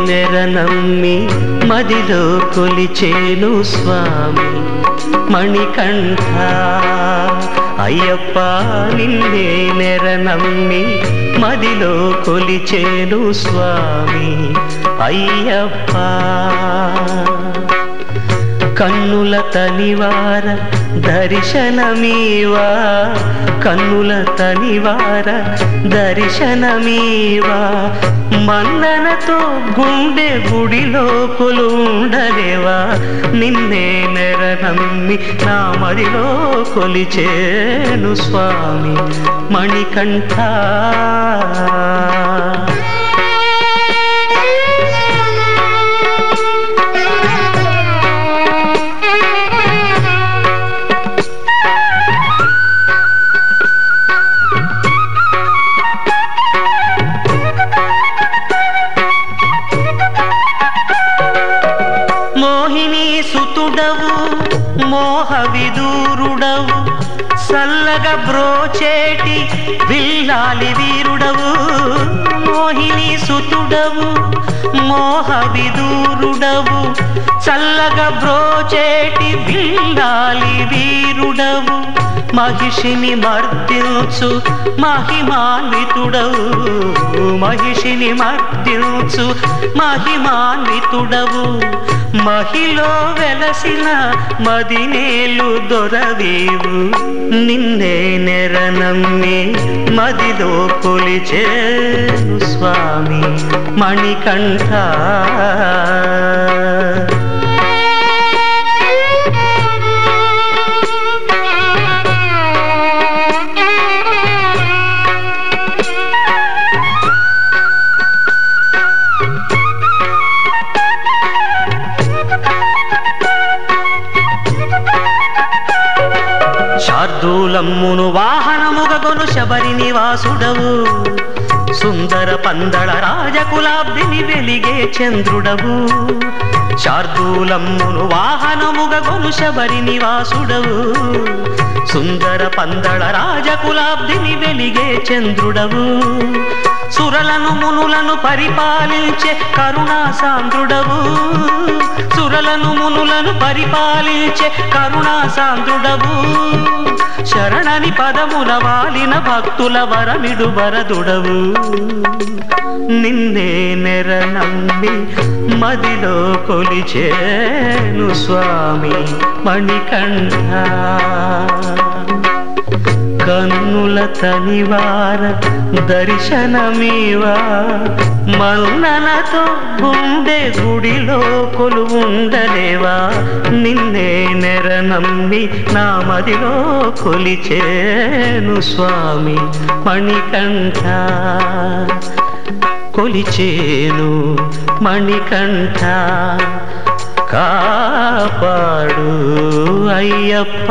నమ్మి మదిలో కొలిచేను స్వామి. మణికంఠ అయ్యప్ప నిన్నే నెర నమ్మి మదిలో కొలిచేను స్వామి. అయ్యప్ప. కన్నుల తనివార దర్శనమీవా? కన్నుల తనివార దర్శనమీవా? మన్ననతో గుండె గుడిలో కొలుండలేవా నిన్నే నెర నమ్మి నా మదిలో కొలిచేను స్వామి మణికంఠ. విదూరుడవు సల్లగా బ్రోచేటి విల్లాలి వీరుడవు. మోహిని సుతుడవు మోహ విదూరుడవు చల్లగా బ్రోచేటి విల్లాలి వీరుడవు. మహిషిని మర్దించు మహిమాన్వితుడవు. మహిషిని మర్దించు మహిమాన్వితుడవు. మహిలో వెలసిన మదినేలు దొరవీవు. నిన్నే నెరనమ్మి మదిలో కొలిచే స్వామి మణికంఠ. శార్దూలమ్మును వాహనముగొను శబరి నివాసుడవు. సుందర పందళ రాజకులాబ్దిని వెలిగే చంద్రుడవు. శార్దూలమ్మును వాహనముగొను శబరి నివాసుడవు. సుందర పందళ రాజకులాబ్దిని వెలిగే చంద్రుడవు. సురలను మునులను పరిపాలించే కరుణా అసురలను మునులను పరిపాలించే కరుణా సాంద్రుడవు శరణని పదముల వాలిన భక్తుల వరమిడు వరదుడవు. నిన్నే నెర నమ్మి మదిలో కొలిచేను స్వామి మణికంఠ. కన్నుల తనివార దర్శనమీవా? మన్ననతో గుండె గుడిలో కొలువుండలేవా? నిన్నే నెర నమ్మి నా మదిలో కొలిచేను స్వామి మణికంఠ. కొలిచేను మణికంఠ. కాపాడు అయ్యప్ప